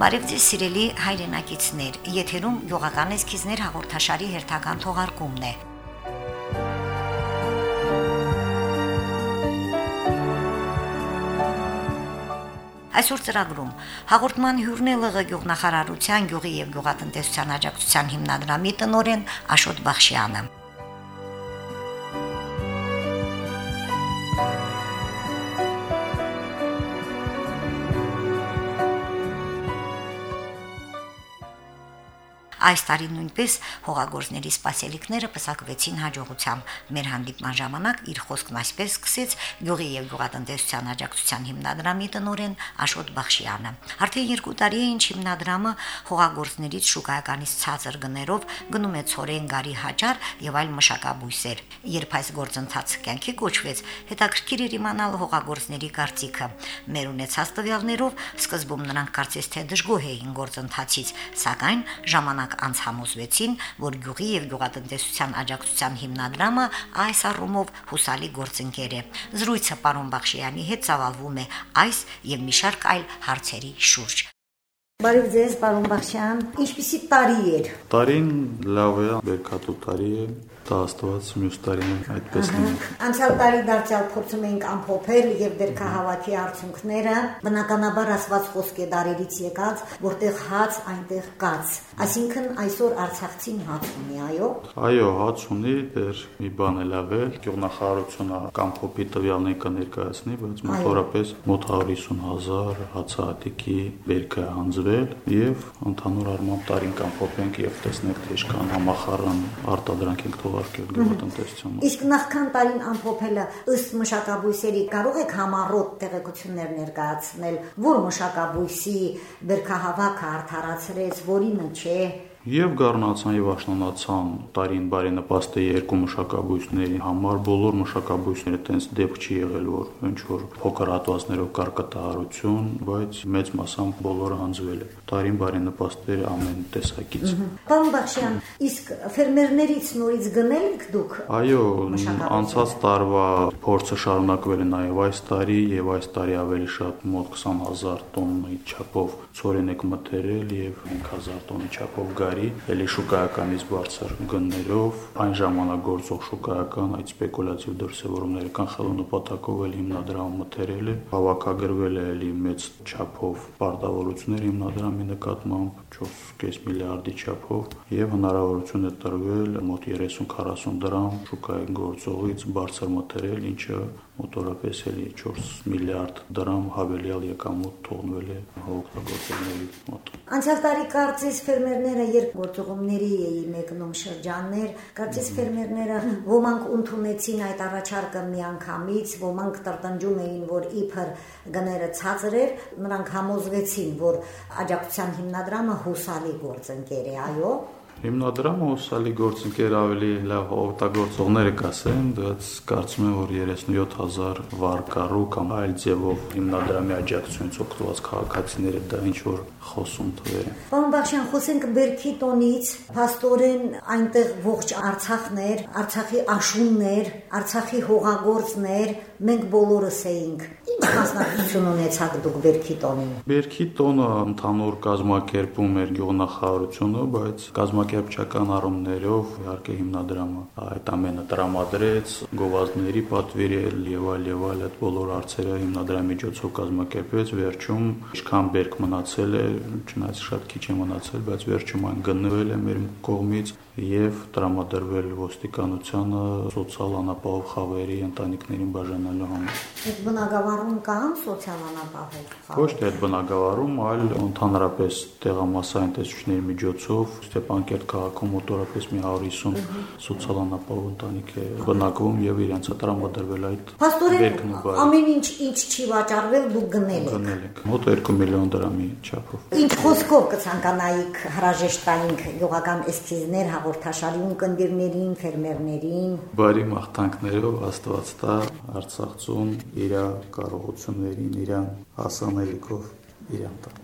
Բարև ձեզ սիրելի հայրենակիցներ, եթերում յոգական էսքիզներ հաղորդաշարի հերթական թողարկումն է։ Այսօր ծրագրում. հաղորդման հյուրն է ԼՂ գյուղնախարարության գյուղի եւ գյուղատնտեսության աջակցության հիմնադրամի տնօրեն Աշոտ Բախշյանը։ Այս տարի նույնպես հողագործների սպասելիքները պսակվեցին հաջողությամբ։ Մեր հանդիպման ժամանակ իր խոսքն այսպես սկսեց. Գյուղի եւ Գյուղատնտեսության աջակցության հիմնադրամի տնօրեն Աշոտ Բախշյանը։ Արդեն երկու տարի է ինչ հիմնադրամը հողագործներից շուկայականից ցածր գներով գնում է ծորեն գարի հաճար եւ այլ մշակաբույսեր։ Երբ այս գործընթացը կյանքի կոչվեց, հետաքրքիր էր իմանալ հողագործների կարծիքը։ Մեր ունեցած տվյալներով սկզբում նրանք կարծես թե դժգոհ էին գործընթացից, սակայն ժամանակ ժամանակ անց համոզվեցին, որ գյուղի եւ գյուղատնտեսության աջակցության հիմնադրամը այս առումով հուսալի գործընկեր է։ Զրույցը պարոն Բախշյանի հետ ծավալվում է այս եւ մի շարք այլ հարցերի շուրջ։ Բարև ձեզ, պարոն Բախշյան։ Ինչպիսի տարի էր։ Տարին լավ է, բերքատու տարի է տա Աստված մյուս տարին այդպես լինի։ Անցյալ տարի դարձյալ փորձում էինք ամփոփել եւ դերքահավաքի արդյունքները, բնականաբար ասված խոսք է դարերից եկած, որտեղ հաց այնտեղ կաց։ Այսինքն այսօր Արցախցին հաց ունի, այո։ Այո, հաց ունի, դեր մի բան է լավ է, գյուղնախարարությունը կամ փոփի տվյալներ կներկայացնի, բայց մոտորապես մոտ 150.000 հացահատիկի բերքը հանձվել եւ ընդհանուր առմամբ տարին կամ փոփենք եւ տեսնենք թե ինչքան համախառն արտադրանք ենք թողարկել գյուղատնտեսության։ Իսկ նախքան տարին ամփոփելը ըստ մշակաբույսերի կարող եք համառոտ տեղեկություններ ներկայացնել, որ մշակաբույսի բերքահավաքը արդարացրեց, որինը չէ Եվ գառնացան եւ աշնանացան տարին բարենպաստ է երկու մշակաբույսների համար բոլոր մշակաբույսները տենց դեպք չի եղել որ ինչ որ փոքր հատվածներով կար կտահարություն, բայց մեծ մասամբ բոլորը հանձվել է։ Տարին բարենպաստ էր ամեն տեսակից։ Պարոն Բախշյան, իսկ ֆերմերներից նորից գնել եք դուք։ Այո, անցած տարվա փորձը շարունակվել է նաեւ այս տարի եւ այս տարի ավելի շատ մոտ 20000 տոննի չափով ծորեն եք մթերել եւ 5000 տոննի չափով գա տարի, ելի շուկայականից բարձր գններով, այն ժամանակ գործող շուկայական այդ սպեկուլյատիվ դրսևորումները կանխելու նպատակով էլ հիմնադրամը մթերել է, հավաքագրվել է ելի մեծ չափով պարտավորություններ հիմնադրամի նկատմամբ 4.5 միլիարդի չափով եւ հնարավորություն է տրվել մոտ 30-40 դրամ շուկայական գործողից բարձր մթերել, ինչը մոտորապես էլի 4 միլիարդ դրամ հավելյալ եկամուտ թողնվել է օգտագործողների մոտ։ Անցյալ տարի կարծես ֆերմերները երբ գործողումների էի մեկնում շրջաններ, կարծես ֆերմերները ոմանք ընդունեցին այդ առաջարկը միանգամից, ոմանք տրտնջում էին, որ իբր գները ցածր էր, նրանք համոզվեցին, որ աջակցության հիմնադրամը հուսալի գործընկեր է, այո, Հիմնադրամը ուսալի գործընկեր ավելի լավ օգտագործողները կասեն, դից կարծում եմ, որ 37000 վարկառու կամ այլ ձևով հիմնադրամի աջակցությունից օգտված քաղաքացիները դա ինչ որ խոսում թվեր Պարոն Բախշյան, խոսենք Բերքի տոնից, փաստորեն այնտեղ ողջ Արցախներ, Արցախի աշուններ, Արցախի հողագործներ, մենք բոլորս էինք։ մասնակցություն ունեցաք դուք Բերքի տոնին։ Բերքի տոնը ընդհանուր կազմակերպում էր գյուղնախարարությունը, բայց կազմակ կազմակերպչական առումներով իհարկե հիմնադրամը այդ ամենը տրամադրեց, գովազդների պատվիրել եւ այլ եւ այլ այդ բոլոր հարցերը հիմնադրամի միջոցով կազմակերպվեց, վերջում ինչքան բերք մնացել է, չնայած շատ քիչ է մնացել, բայց վերջում այն գնվել է մեր կողմից եւ տրամադրվել ոստիկանությանը սոցիալ անապահով խավերի ընտանիքներին բաժանելու համար։ Այդ բնակավարում կան սոցիալ անապահով խավեր։ Ոչ թե այդ բնակավարում, այլ ընդհանրապես տեղամասային տեսուչների միջոցով Ստեփանկերտ քաղաքում մոտորապես մի 150 սոցիալ անապահով ընտանիք է բնակվում եւ իրենց տրամադրվել այդ Փաստորեն ամեն ինչ ինչ չի վաճառվել դուք գնել եք։ Գնել եք մոտ 2 միլիոն դրամի չափով։ Ինչ խոսքով կցանկանայիք հրաժեշտ տանք յուղական էսքիզներ հաղորդաշարին կնդիրներին, ֆերմերներին։ Բարի մաղթանքներով Աստված տա Արցախցուն իր կարողություններին, իր հասանելիքով իրան տա։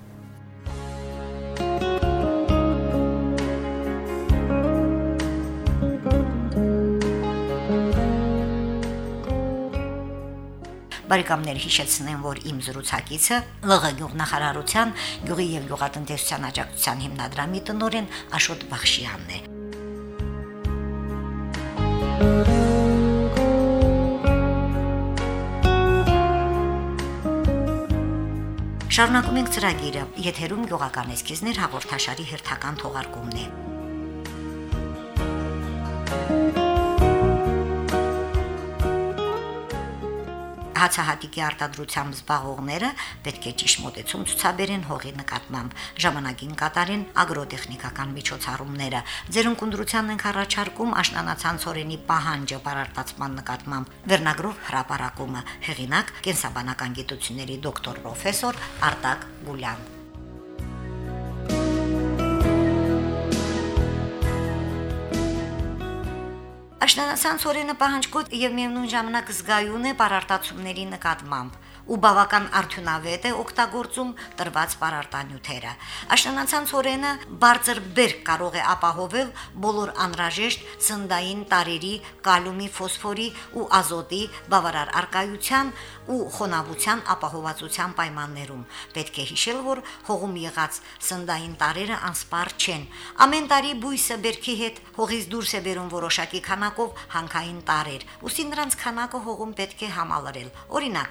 Բարեկամներ հիշեցնեմ, որ իմ զրուցակիցը ԼՂ գյուղնախարարության գյուղի եւ գյուղատնտեսության աջակցության հիմնադրամի տնօրեն Աշոտ Բախշյանն է։ Շարունակում ենք ծրագիրը։ Եթերում գյուղական էսքիզներ հաղորդաշարի հերթական թողարկումն է։ հացահատիկի արտադրությամբ զբաղողները պետք է ճիշտ մոտեցում ցուցաբերեն հողի նկատմամբ, ժամանակին կատարեն ագրոտեխնիկական միջոցառումները։ Ձերընկնդրությանն ենք առաջարկում աշնանացանցորենի պահանջը բարարտացման նկատմամբ վերնագրով հրապարակումը։ Հեղինակ կենսաբանական գիտությունների դոկտոր պրոֆեսոր Արտակ Գուլյան։ Աշնանացան ծորենը պահանջկոտ եւ միևնույն ժամանակ զգայուն է բարարտացումների նկատմամբ ու բավական արդյունավետ է օգտագործում տրված պարարտանյութերը։ Աշնանացան ծորենը բարձր բերք կարող է ապահովել բոլոր անհրաժեշտ սննդային տարերի կալումի, ֆոսֆորի ու ազոտի բավարար արկայության ու խոնավության ապահովվածության պայմաններում։ Պետք է հիշել, որ հողում եղած սննդային տարերը անսպար չեն։ Ամեն տարի բույսը բերքի հետ հողից դուրս է բերում որոշակի քանակով հանքային տարեր։ Ոստի նրանց քանակը հողում պետք է համալրել։ Օրինակ,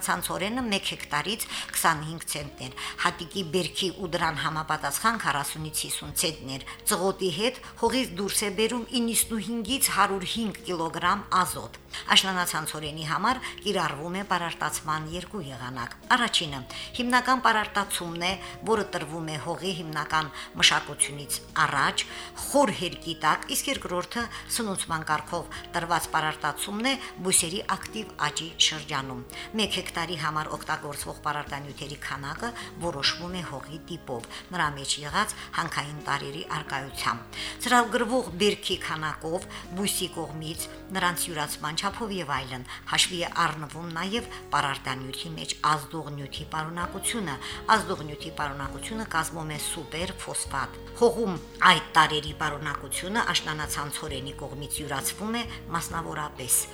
աշնանացանցորենը 1 հեկտարից 25 ցենտներ, հատիկի բերքի ու դրան համապատասխան 40-ից 50 ցենտներ, ծղոտի հետ հողից դուրս է բերում 95-ից 105 կիլոգրամ ազոտ։ Աշնանացանցորենի համար կիրառվում է պարարտացման երկու եղանակ։ Առաջինը հիմնական պարարտացումն է, որը տրվում է հողի հիմնական մշակությունից առաջ խոր հերկի տակ, իսկ երկրորդը սնուցման կարգով տրված պարարտացումն է բույսերի ակտիվ աճի շրջանում։ 1 հեկտարի համար օգտագործվող պարարտանյութերի քանակը որոշվում է հողի տիպով, նրա մեջ եղած հանքային տարերի արկայությամբ։ Ծրագրվող բերքի քանակով բույսի կողմից նրանց յուրացման չափով եւ այլն հաշվի է առնվում նաեւ պարարտանյութի մեջ ազդող նյութի պարունակությունը ազդող նյութի պարունակությունը կազմում է սուպեր ֆոսֆատ հողում այդ տարերի պարունակությունը աշնանացանցորենի կողմից յուրացվում է մասնավորապես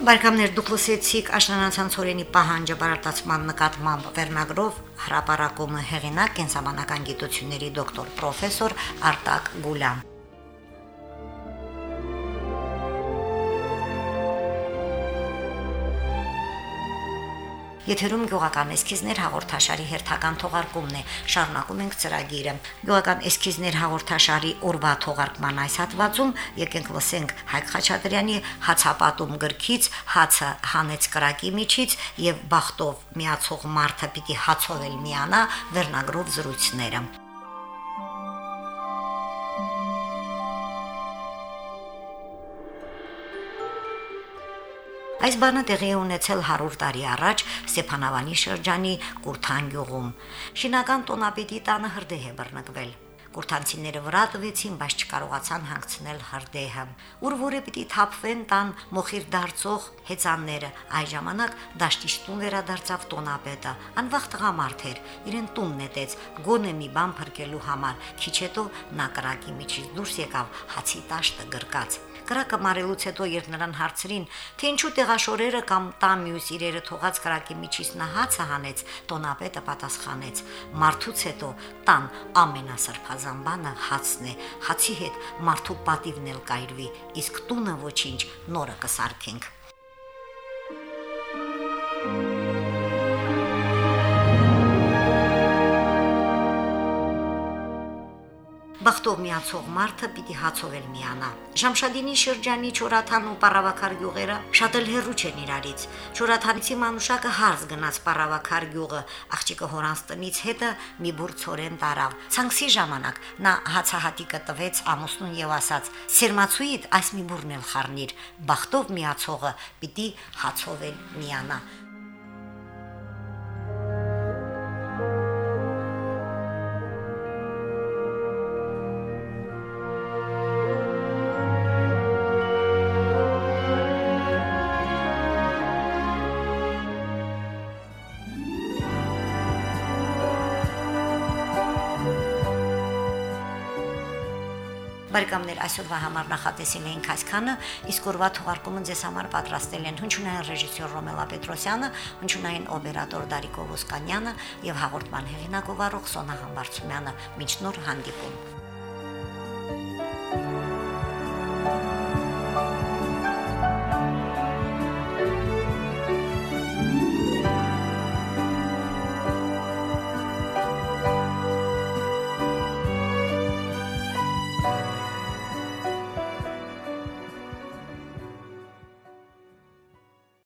Բարեկամներ դուք լսեցիք աշնանացան ծորենի պահանջը բարարտացման նկատմամբ վերնագրով հրապարակումը հեղինակ կենսաբանական գիտությունների դոկտոր պրոֆեսոր Արտակ Գուլյան Եթերում գյուղական էսքիզներ հաղորդաշարի հերթական թողարկումն է։ Շարունակում ենք ծրագիրը։ Գյուղական էսքիզներ հաղորդաշարի օրվա թողարկման այս հատվածում եկենք լսենք Հայկ Խաչատրյանի հացապատում գրքից հացը հանեց կրակի միջից եւ բախտով միացող մարդը պիտի հացով էլ միանա վերնագրով զրույցները։ Այս բանը տեղի է ունեցել 100 տարի առաջ Ստեփանավանի շրջանի Կուրթան գյուղում։ Շինական տոնապետի տանը հրդեհ է բռնկվել։ Կուրթանցիները վրա տվեցին, բայց չկարողացան հանգցնել հրդեհը։ Ուր որը պիտի թափվեն տան մոխիր դարձող հեծանները։ Այ ժամանակ դաշտիշտուն վերադարձավ տոնապետը։ Անվախ տղամարդ էր, իրեն տուն նետեց, գոնե մի բան փրկելու համար։ Քիչ հետո նա կրակի միջից դուրս եկավ, հացի տաշտը գրկած կրակը մարելուց հետո երբ նրան հարցրին, թե ինչու տեղաշորերը կամ տան մյուս իրերը թողած կրակի միջից նա հացը հանեց, տոնապետը պատասխանեց. մարդուց հետո տան ամենասրբազան բանը հացն է, հացի հետ մարդու պատիվն էլ կայրվի, իսկ տունը ոչինչ, նորը կսարքենք։ Բախտով միացող մարդը պիտի հացով էլ միանա։ Շամշադինի շրջանի Չորաթան ու Պարավակար գյուղերը շատ էլ հեռու չեն իրարից։ Չորաթանցի մանուշակը հարց գնաց Պարավակար գյուղը, աղջիկը հորանց տնից հետը մի բուր ծորեն տարավ։ Ցանքսի ժամանակ նա հացահատիկը տվեց ամուսնուն եւ ասաց. «Սերմացուիդ այս մի բուրն էլ խառնիր, բախտով միացողը պիտի հացով էլ միանա»։ Բարեկամներ, այսօրվա համար նախատեսել էինք այսքանը, իսկ օրվա թողարկումը ձեզ համար պատրաստել են հնչյունային ռեժիսոր Ռոմելա Պետրոսյանը, հնչյունային օպերատոր Դարիկ Օվոսկանյանը եւ հաղորդման հեղինակ ով Սոնա Համբարձումյանը։ Մինչ նոր հանդիպում։